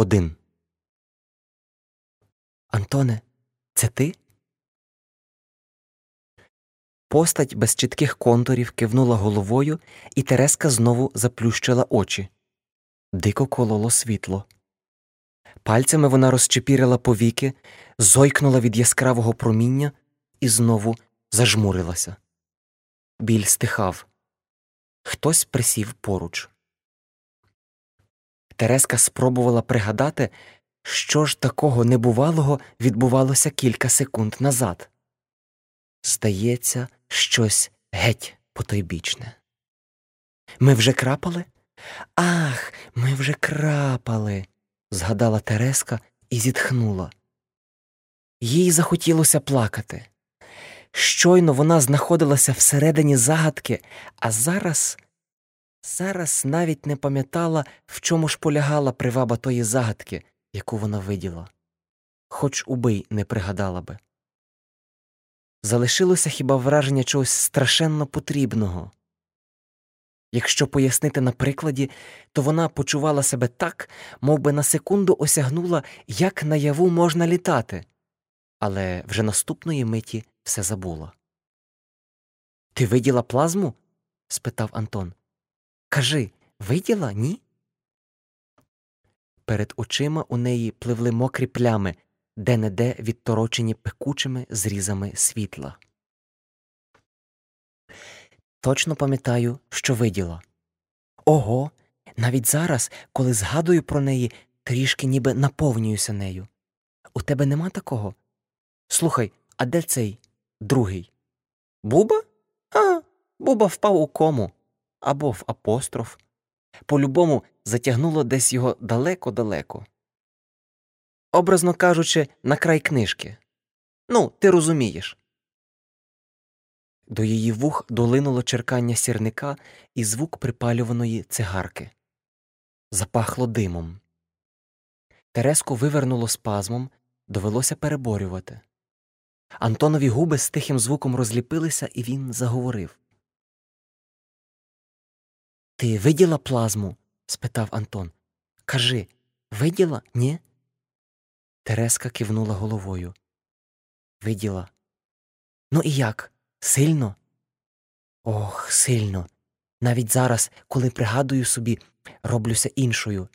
Один. Антоне, це ти? Постать без чітких контурів кивнула головою, і Тереска знову заплющила очі. Дико кололо світло. Пальцями вона розчепірила повіки, зойкнула від яскравого проміння і знову зажмурилася. Біль стихав. Хтось присів поруч. Тереска спробувала пригадати, що ж такого небувалого відбувалося кілька секунд назад. Здається, щось геть потойбічне. Ми вже крапали? Ах, ми вже крапали, згадала Тереска і зітхнула. Їй захотілося плакати. Щойно вона знаходилася всередині загадки, а зараз, зараз навіть не пам'ятала, в чому ж полягала приваба тої загадки, яку вона виділа, хоч убий не пригадала би. Залишилося хіба враження чогось страшенно потрібного. Якщо пояснити на прикладі, то вона почувала себе так, мов би на секунду осягнула, як наяву можна літати, але вже наступної миті все забула. Ти виділа плазму? спитав Антон. Кажи, виділа, ні? Перед очима у неї пливли мокрі плями, де неде відторочені пекучими зрізами світла. Точно пам'ятаю, що виділа. Ого, навіть зараз, коли згадую про неї, трішки ніби наповнююся нею. У тебе нема такого? Слухай, а де цей другий? Буба? А, Буба впав у кому або в апостроф. По-любому затягнуло десь його далеко-далеко. Образно кажучи, на край книжки. Ну, ти розумієш. До її вух долинуло черкання сірника і звук припалюваної цигарки. Запахло димом. Тереску вивернуло спазмом, довелося переборювати. Антонові губи з тихим звуком розліпилися, і він заговорив. Ти виділа плазму? спитав Антон. Кажи, виділа, ні? Тереска кивнула головою. Виділа. Ну і як? Сильно? Ох, сильно. Навіть зараз, коли пригадую собі, роблюся іншою.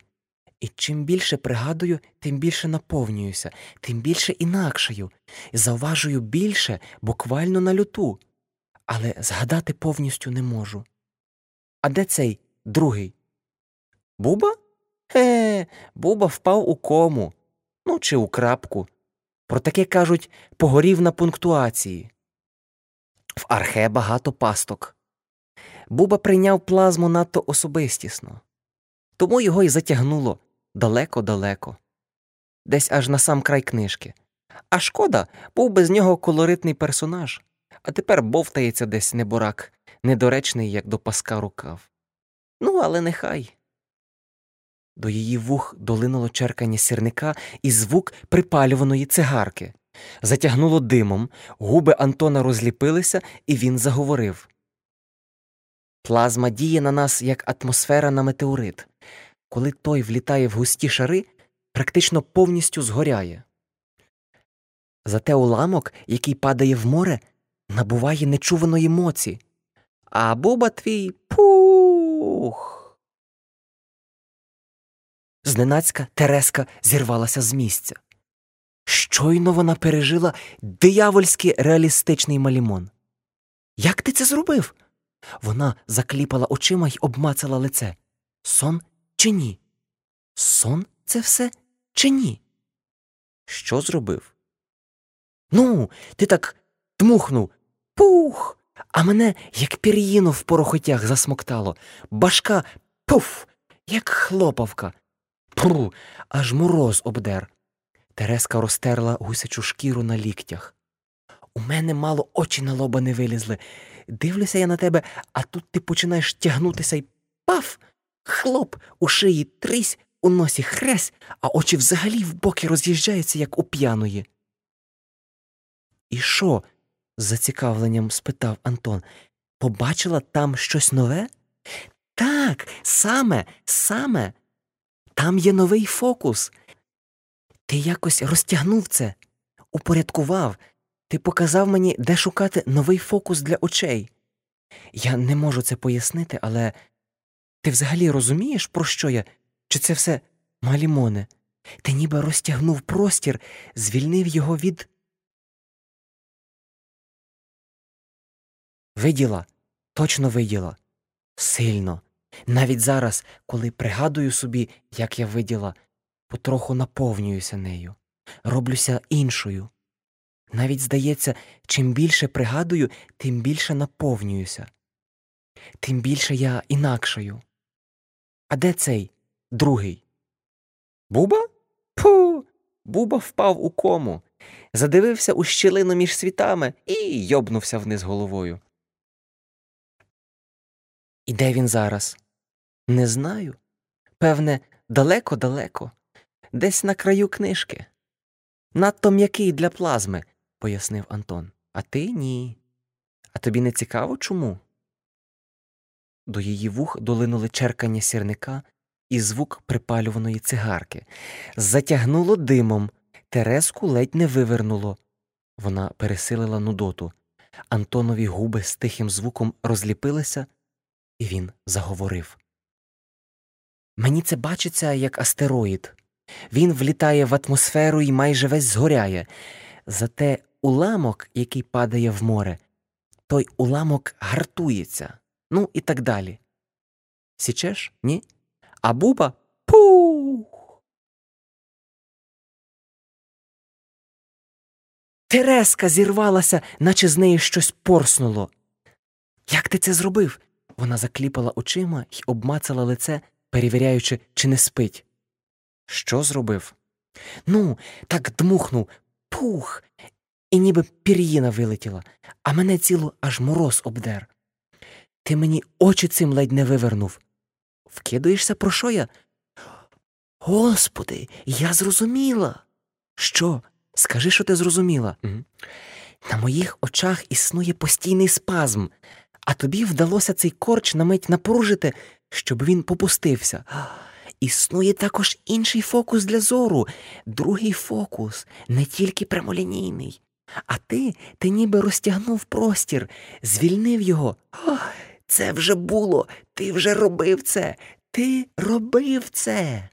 І чим більше пригадую, тим більше наповнююся, тим більше інакшою, і завважую більше буквально на люту, але згадати повністю не можу. А де цей другий? Буба? Е, Буба впав у кому, ну чи у крапку. Про таке кажуть погорів на пунктуації. В архе багато пасток. Буба прийняв плазму надто особистісно, тому його й затягнуло далеко-далеко, десь аж на сам край книжки. А шкода, був без нього колоритний персонаж, а тепер бовтається десь неборак, недоречний, як до паска рукав. Ну, але нехай. До її вух долинуло черкання сірника і звук припалюваної цигарки. Затягнуло димом, губи Антона розліпилися, і він заговорив. Плазма діє на нас як атмосфера на метеорит. Коли той влітає в густі шари, практично повністю згоряє. Зате уламок, який падає в море, набуває нечуваної моці, а буба твій пух. Зненацька Тереска зірвалася з місця. Щойно вона пережила диявольський реалістичний малімон. Як ти це зробив? Вона закліпала очима й обмацала лице. Сон чи ні? Сон це все чи ні? Що зробив? Ну, ти так дмухнув. Пух. А мене, як пір'їну в порохотях, засмоктало, башка пуф, як хлопавка. Пру, аж мороз обдер. Тереска розтерла гусячу шкіру на ліктях. У мене мало очі на лоба не вилізли. Дивлюся я на тебе, а тут ти починаєш тягнутися й паф! Хлоп, у шиї трись, у носі хресь, а очі взагалі в боки роз'їжджаються, як у п'яної. І що? З зацікавленням спитав Антон. Побачила там щось нове? Так, саме, саме. Там є новий фокус. Ти якось розтягнув це, упорядкував, ти показав мені, де шукати новий фокус для очей. Я не можу це пояснити, але ти взагалі розумієш, про що я? Чи це все малімоне? Ти ніби розтягнув простір, звільнив його від. Виділа, точно виділа. Сильно. Навіть зараз, коли пригадую собі, як я виділа, потроху наповнююся нею, роблюся іншою. Навіть здається, чим більше пригадую, тим більше наповнююся, тим більше я інакшою. А де цей другий? Буба? Пу. Буба впав у кому, задивився у щілину між світами і йобнувся вниз головою. І де він зараз? Не знаю. Певне, далеко-далеко, десь на краю книжки. Надто м'який для плазми, пояснив Антон. А ти ні. А тобі не цікаво чому? До її вух долинули черкання сірника і звук припалюваної цигарки. Затягнуло димом, Тереску ледь не вивернуло. Вона пересилила нудоту. Антонові губи з тихим звуком розліпилися, і він заговорив. Мені це бачиться як астероїд. Він влітає в атмосферу і майже весь згоряє. Зате уламок, який падає в море, той уламок гартується, ну і так далі. Січеш? Ні? А буба пух. Тереска зірвалася, наче з неї щось порснуло. Як ти це зробив? Вона закліпала очима і обмацала лице, перевіряючи, чи не спить. Що зробив? Ну, так дмухнув пух, і ніби пір'їна вилетіла, а мене ціло аж мороз обдер. Ти мені очі цим ледь не вивернув. Вкидуєшся, про що я? Господи, я зрозуміла. Що? Скажи, що ти зрозуміла. На моїх очах існує постійний спазм, а тобі вдалося цей корч на мить напружити, щоб він попустився. Існує також інший фокус для зору, другий фокус, не тільки прямолінійний. А ти ти ніби розтягнув простір, звільнив його. Це вже було, ти вже робив це, ти робив це.